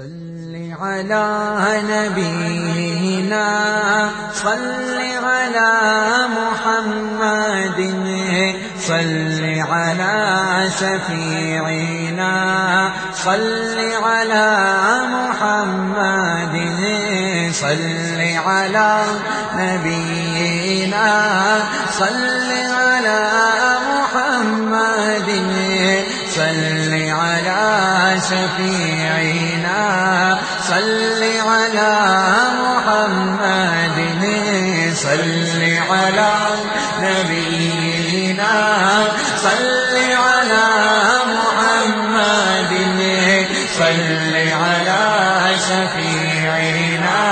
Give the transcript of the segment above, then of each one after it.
صل على نبينا صل على محمد صل على شفيعنا صل على محمد صل على نبينا صل صل على محمد، صل على شفيعنا،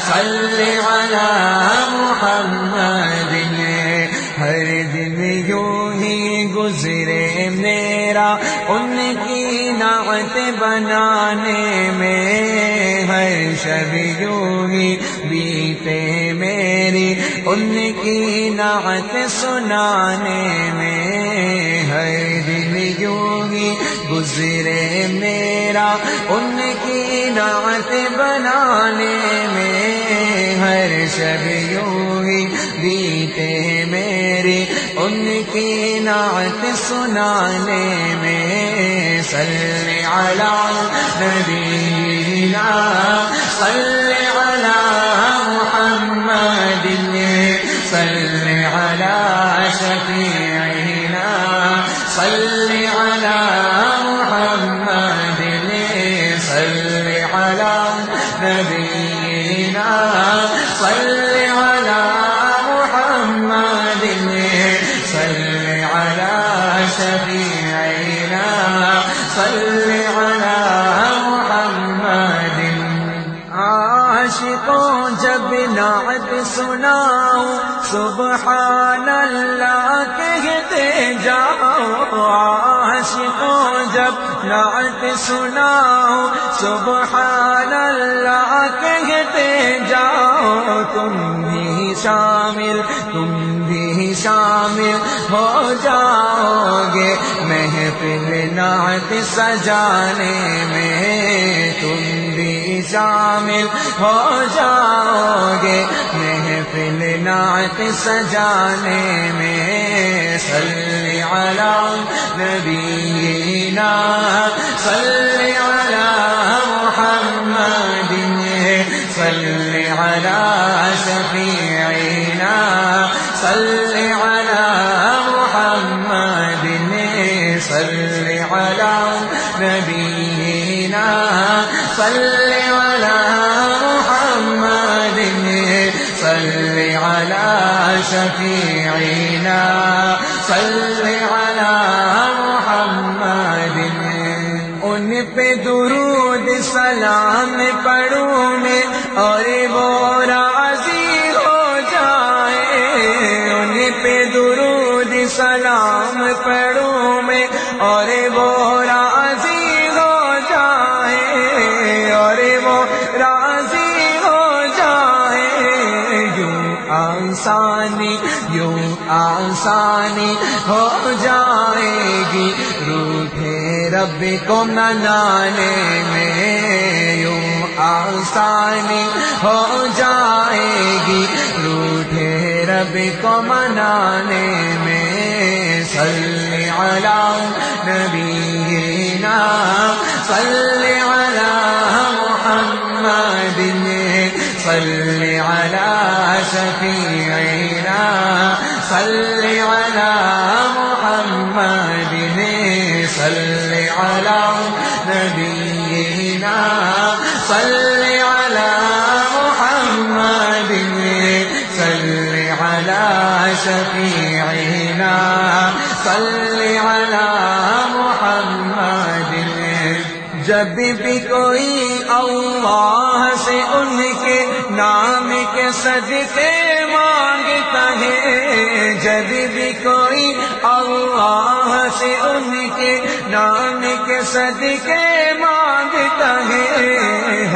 صل على محمد. ہر دن یوں ہی گزرے میرا، ان کی نعت بنانے میں۔ ہر شب یوں ہی بیتے میری، ان کی نعت سنانے میں ہر دن یوں ہی گزرے میرا ان کی نعت بنانے میں ہر شب یوں ہی بیتے میری ان کی نعت سنانے میں صل علی نبینا صل علی شفیعنا صل علی محمد صل علی نبینا صل علی محمد صل على شفيعنا. صل سناؤ سبحان اللہ کہتے جاؤ، عاشقوں جب نعت سناؤ سبحان اللہ کہتے جاؤ، تم بھی شامل، تم بھی شامل ہو جاؤ گے محفل نعت سجانے میں، تم بھی شامل ہو جاؤ گے محفل نعت سجانے میں صلی علی نبینا، صلی علی محمد، صلی علی شفیعنا، صلی علی محمد، صلی علی نبینا، صلی شفيعنا صل على محمد. ان پہ درود سلام پڑھوں میں اور وہ یوں آسانی یوں آسانی ہو جائے گی۔ روٹے رب کو منانے میں یوں آسانی ہو جائے گی۔ روٹے رب کو منانے میں صلی علی نبینا، صلی علی شفیعنا صلی علی محمد صلی علی نبینا صلی علی محمد صلی علی شفیعنا صلی علی محمد. جب بھی کوئی اللہ سے ان کے نام کے صدقے مانگتا ہے۔ جب بھی کوئی اللہ سے ان کے نام کے صدقے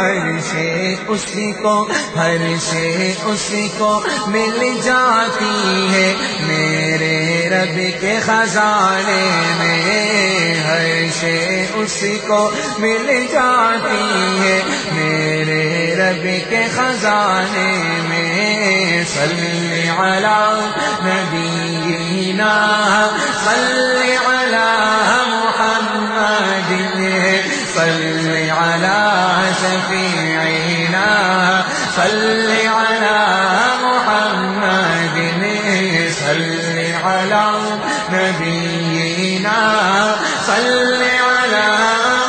ہر سے اسی کو ہر سے اسی کو مل جاتی ہے۔ میرے رب کے خزانے میں ہر شے اسی کو مل جاتی غیب کے خزانے میں صلی علی نبینا، صلی علی محمد، صلی علی شفیعنا صلی علی محمد، صلی علی نبینا، صلی علی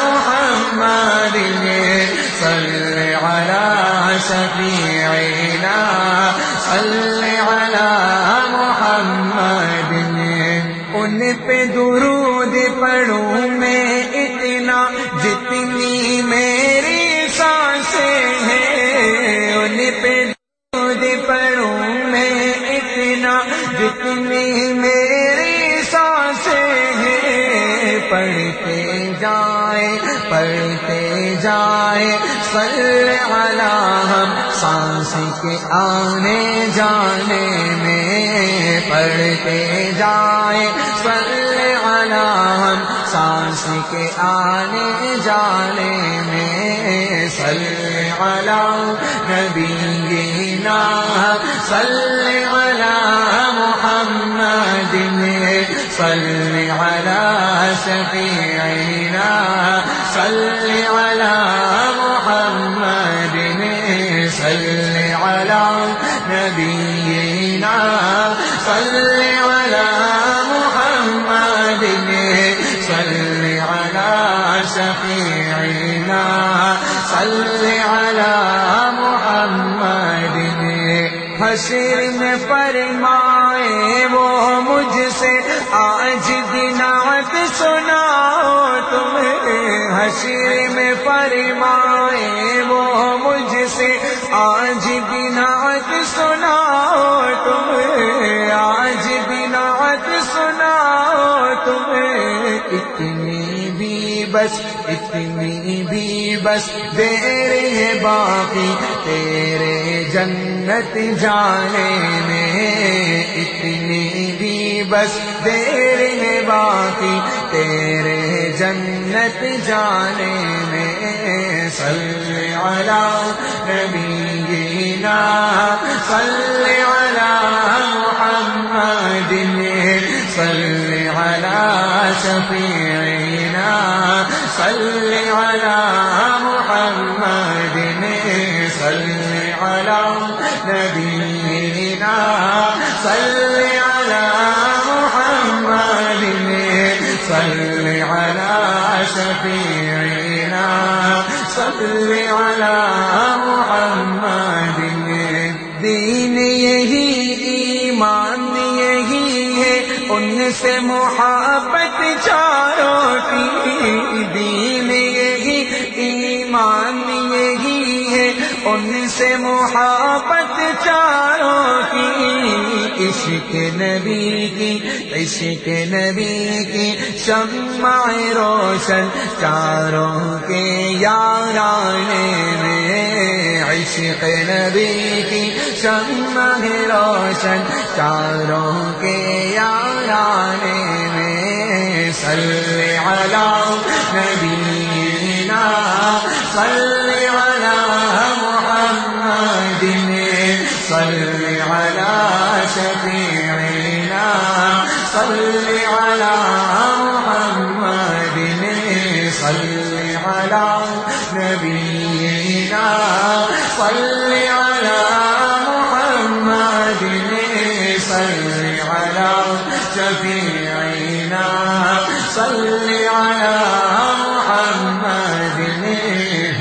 محمد، صلی علی شفیعنا صلی علی محمد. ان پہ درود پڑھوں میں پڑھتے جائیں پڑھتے جائیں صلی علی ہم سانس کے آنے جانے میں پڑھتے جائیں صلی علی ہم سانس کے آنے جانے میں صلی علی نبینا صلی علی محمد صلی علی شفیعنا صلی علی محمد صلی علی نبینا صلی علی محمد صلی علی شفیعنا صلی علی محمد. حشر میں فرمائے وہ مجھ سے آج دنات سناؤ تمہیں حشر میں فرمائے وہ مجھ سے آج بنات سناؤ تمہیں آج بنات سناؤ تمہیں اتنی بھی بس اتنی بھی بس دیر ہے باقی تیرے جنت جانے میں اتنی بھی بس دیر ہے باقی، تیرے جنت جانے میں صلی علی نبینا، صلی علی محمد، صلی علی شفیعنا، صلی علی محمد، صلی علی نبینا، صلی سے محبت چاروں کی دین یہی، ایمان یہی ہے۔ ان سے محبت چاروں کی، عشق نبی کی، عشق نبی کی۔ شمع روشن چاروں کے یارانے میں عشق نبی کی شمع ہے روشن چاروں کے یارانے میں صلی علی نبینا، صلی علی محمد، صلی علی شفیعنا، صلی علی شفیعنا صلی علی محمد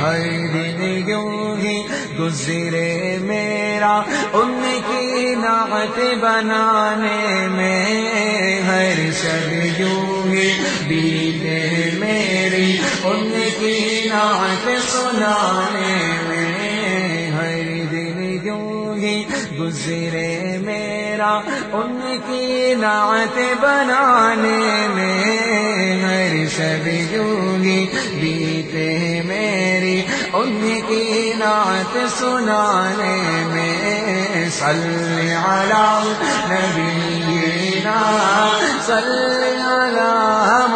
ہر دن یوں ہی گزرے میرا ان کی نعت بنانے میں ہر شب یوں ہی بیتے میری ان کی نعت سنانے میں ہر دن یوں ہی گزرے میرا ان کی نعت بنانے میں ہر شب یوگی بیتے میری ان کی نعت سنانے میں صلی علی نبینا، صلی علی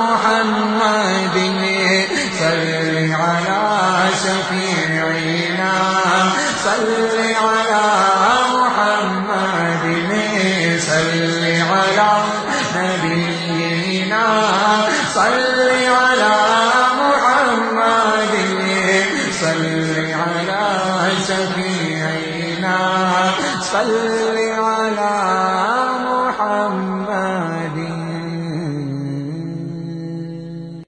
على نبينا صل